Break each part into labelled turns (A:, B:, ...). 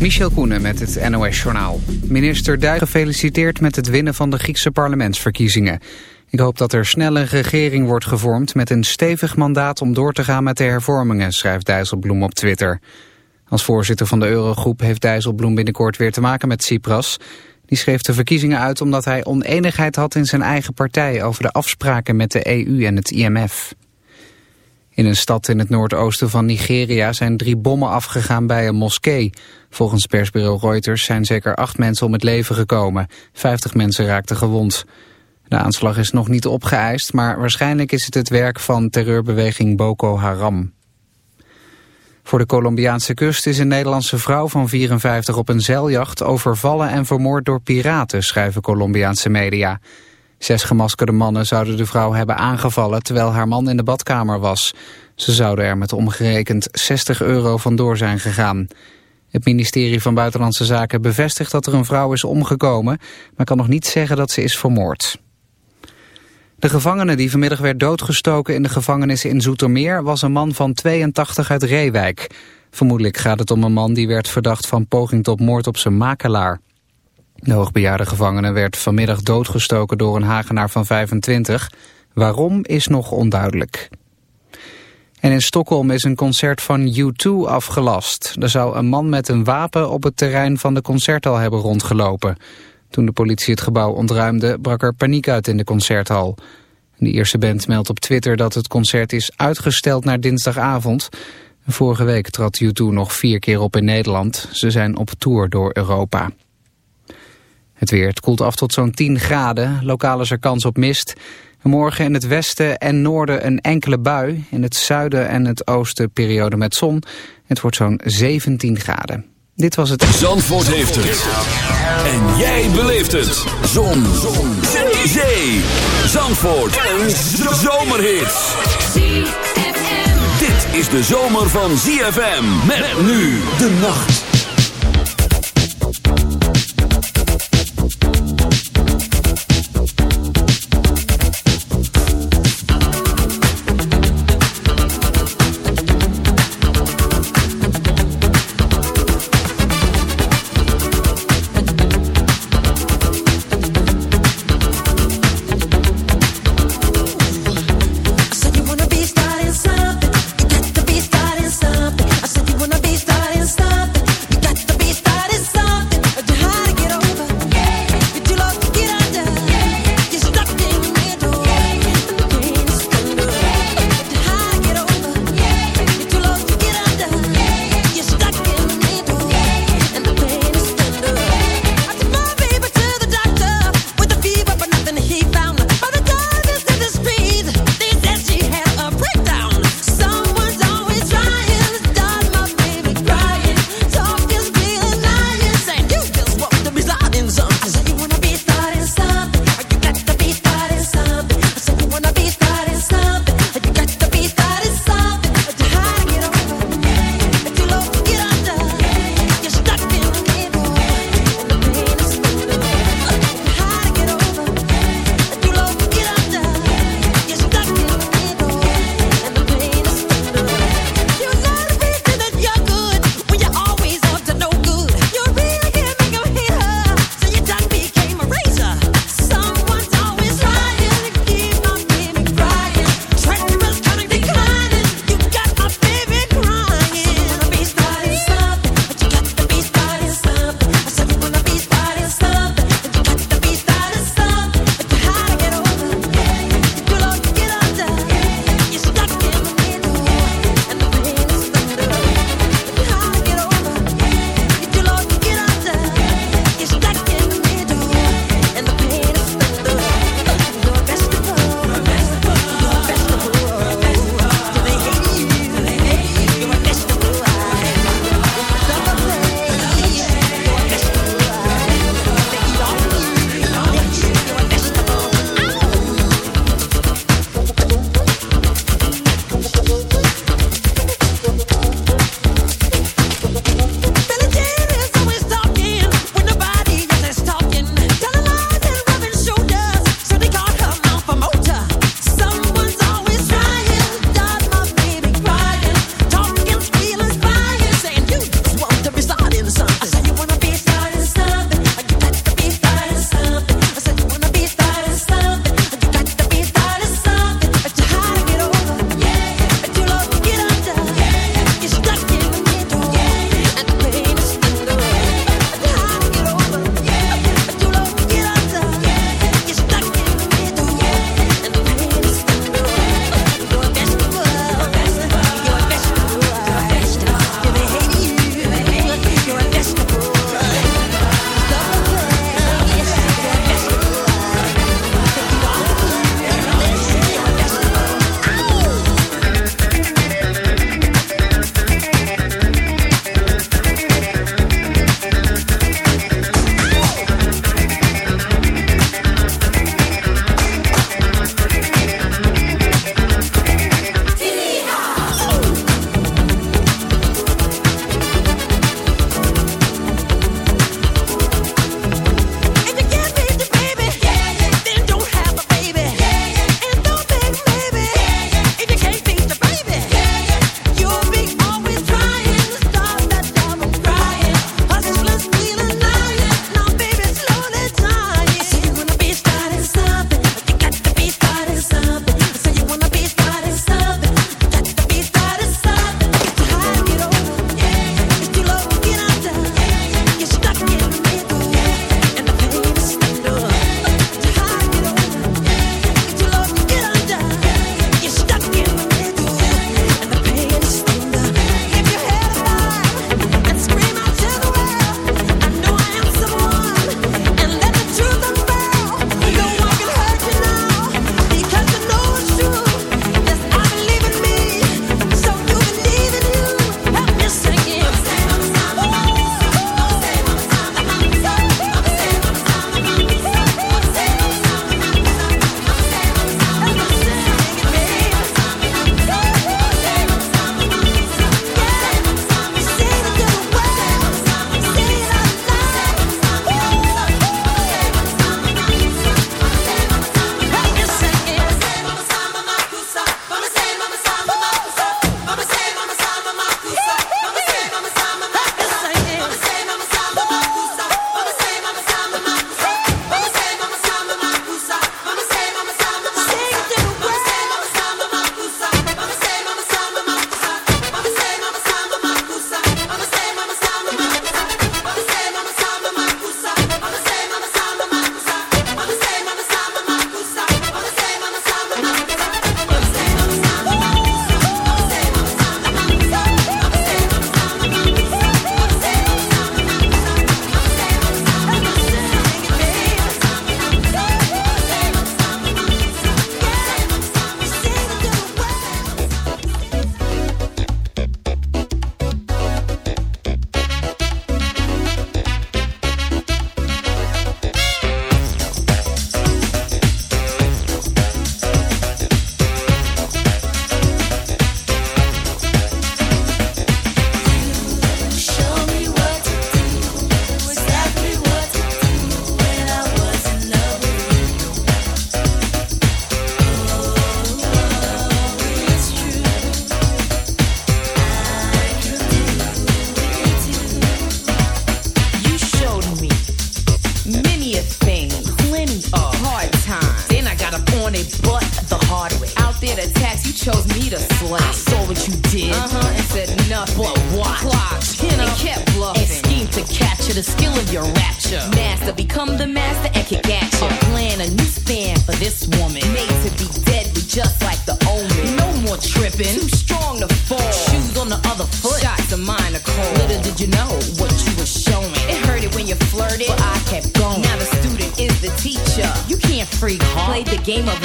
A: Michel Koenen met het NOS-journaal. Minister Duij gefeliciteerd met het winnen van de Griekse parlementsverkiezingen. Ik hoop dat er snel een regering wordt gevormd met een stevig mandaat om door te gaan met de hervormingen, schrijft Dijsselbloem op Twitter. Als voorzitter van de Eurogroep heeft Dijsselbloem binnenkort weer te maken met Tsipras. Die schreef de verkiezingen uit omdat hij oneenigheid had in zijn eigen partij over de afspraken met de EU en het IMF. In een stad in het noordoosten van Nigeria zijn drie bommen afgegaan bij een moskee. Volgens persbureau Reuters zijn zeker acht mensen om het leven gekomen. Vijftig mensen raakten gewond. De aanslag is nog niet opgeëist, maar waarschijnlijk is het het werk van terreurbeweging Boko Haram. Voor de Colombiaanse kust is een Nederlandse vrouw van 54 op een zeiljacht overvallen en vermoord door piraten, schrijven Colombiaanse media. Zes gemaskerde mannen zouden de vrouw hebben aangevallen terwijl haar man in de badkamer was. Ze zouden er met omgerekend 60 euro vandoor zijn gegaan. Het ministerie van Buitenlandse Zaken bevestigt dat er een vrouw is omgekomen, maar kan nog niet zeggen dat ze is vermoord. De gevangene die vanmiddag werd doodgestoken in de gevangenis in Zoetermeer was een man van 82 uit Reewijk. Vermoedelijk gaat het om een man die werd verdacht van poging tot moord op zijn makelaar. De hoogbejaarde gevangene werd vanmiddag doodgestoken door een Hagenaar van 25. Waarom is nog onduidelijk. En in Stockholm is een concert van U2 afgelast. Er zou een man met een wapen op het terrein van de concerthal hebben rondgelopen. Toen de politie het gebouw ontruimde, brak er paniek uit in de concerthal. De eerste band meldt op Twitter dat het concert is uitgesteld naar dinsdagavond. Vorige week trad U2 nog vier keer op in Nederland. Ze zijn op tour door Europa. Het weer, het koelt af tot zo'n 10 graden. Lokaal is er kans op mist. Morgen in het westen en noorden een enkele bui. In het zuiden en het oosten periode met zon. Het wordt zo'n 17 graden. Dit was het...
B: Zandvoort heeft het. En jij beleeft het. Zon. zon. Zee. Zandvoort. Een zomerhit. Dit is de zomer van ZFM. Met nu de nacht.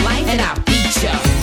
C: Life and I'll beat ya.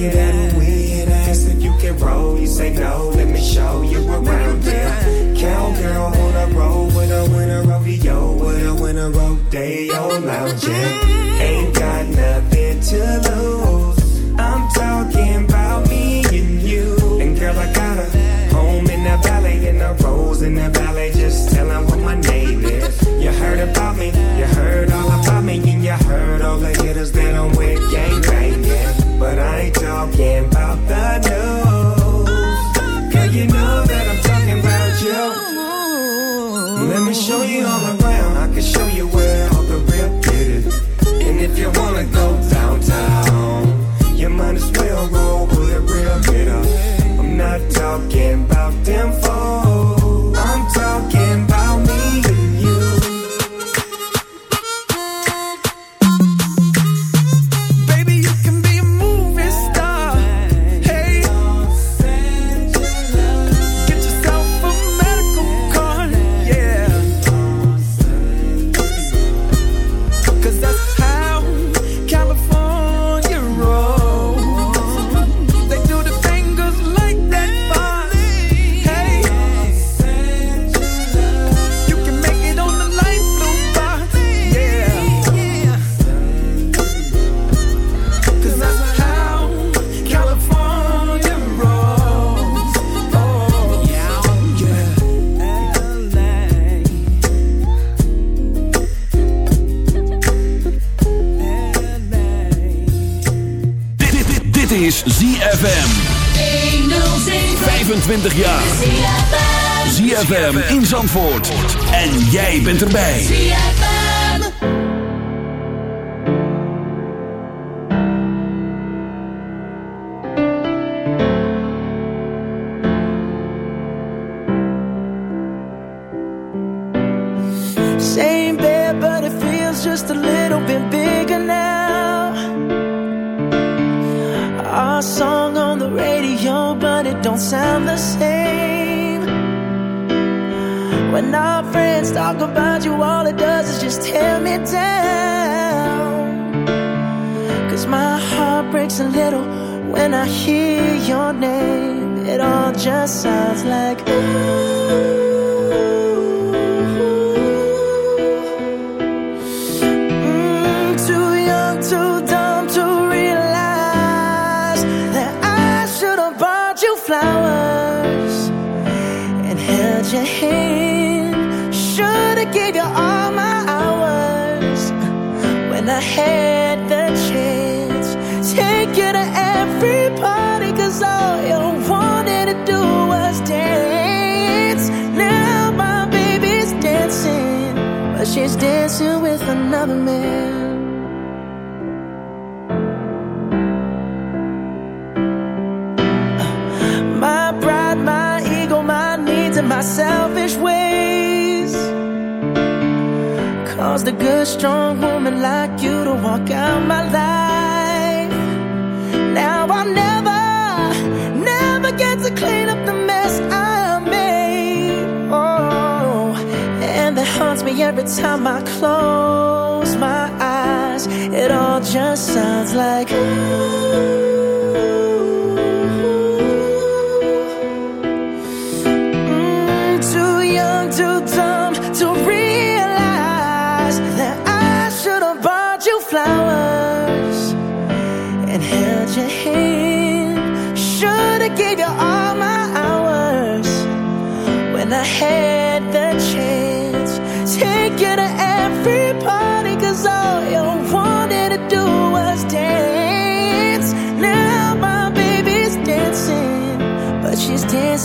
D: Yeah. En jij bent erbij.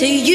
D: to you.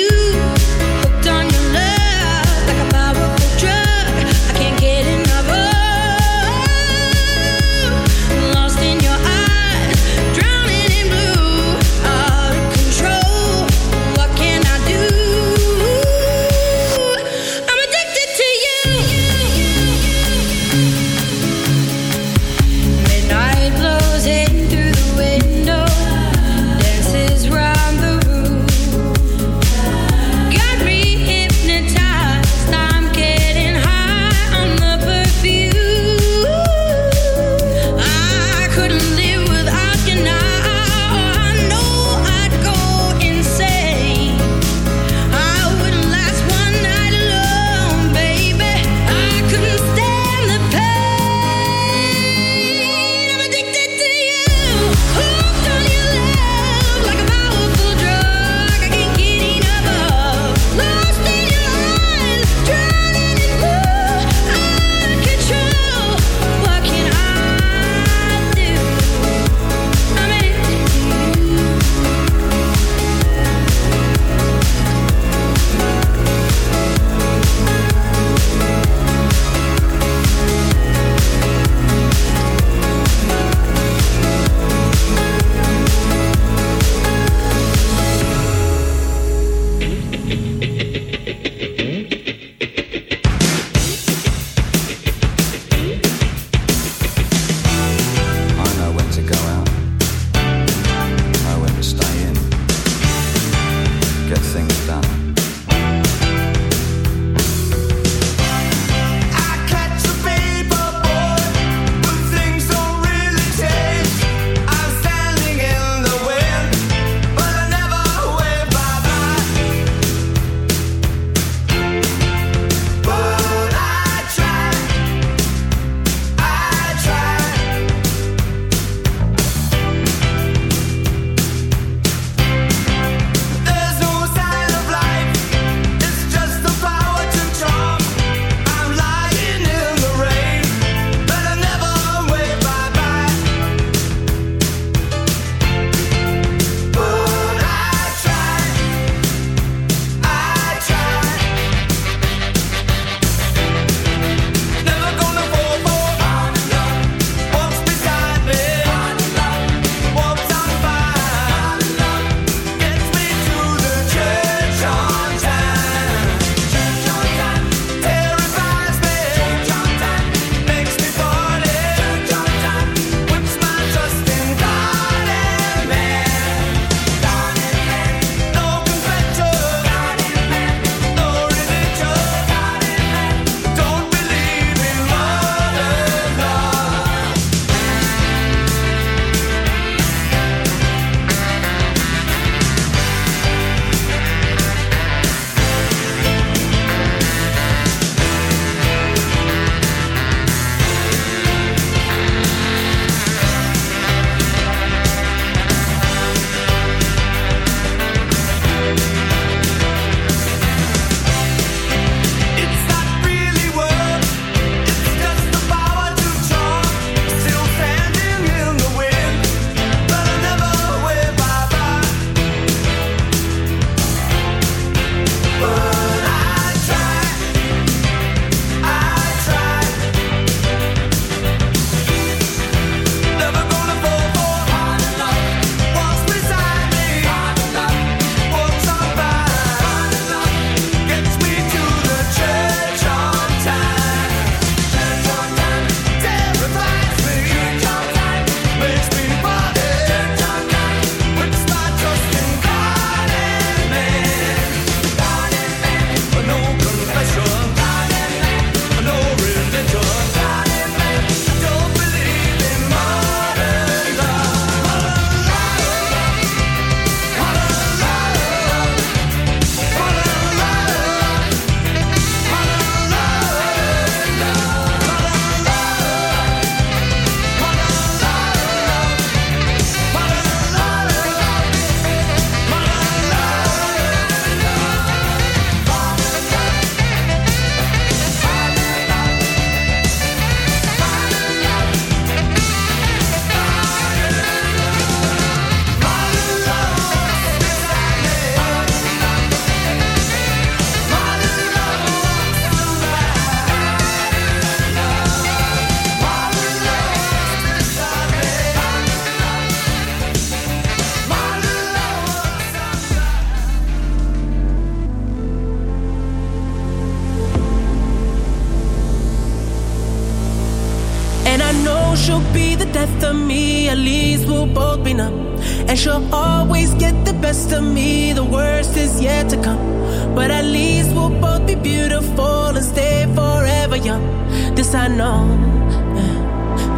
D: I know,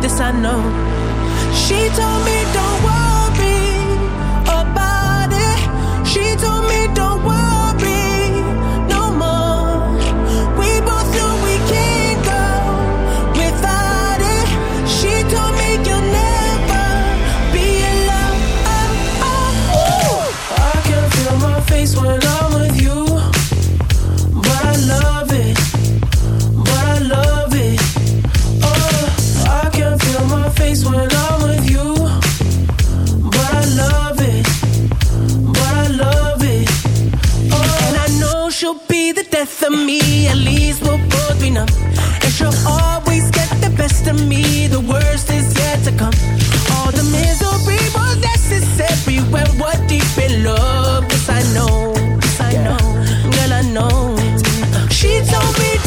D: this I know. She told me. we.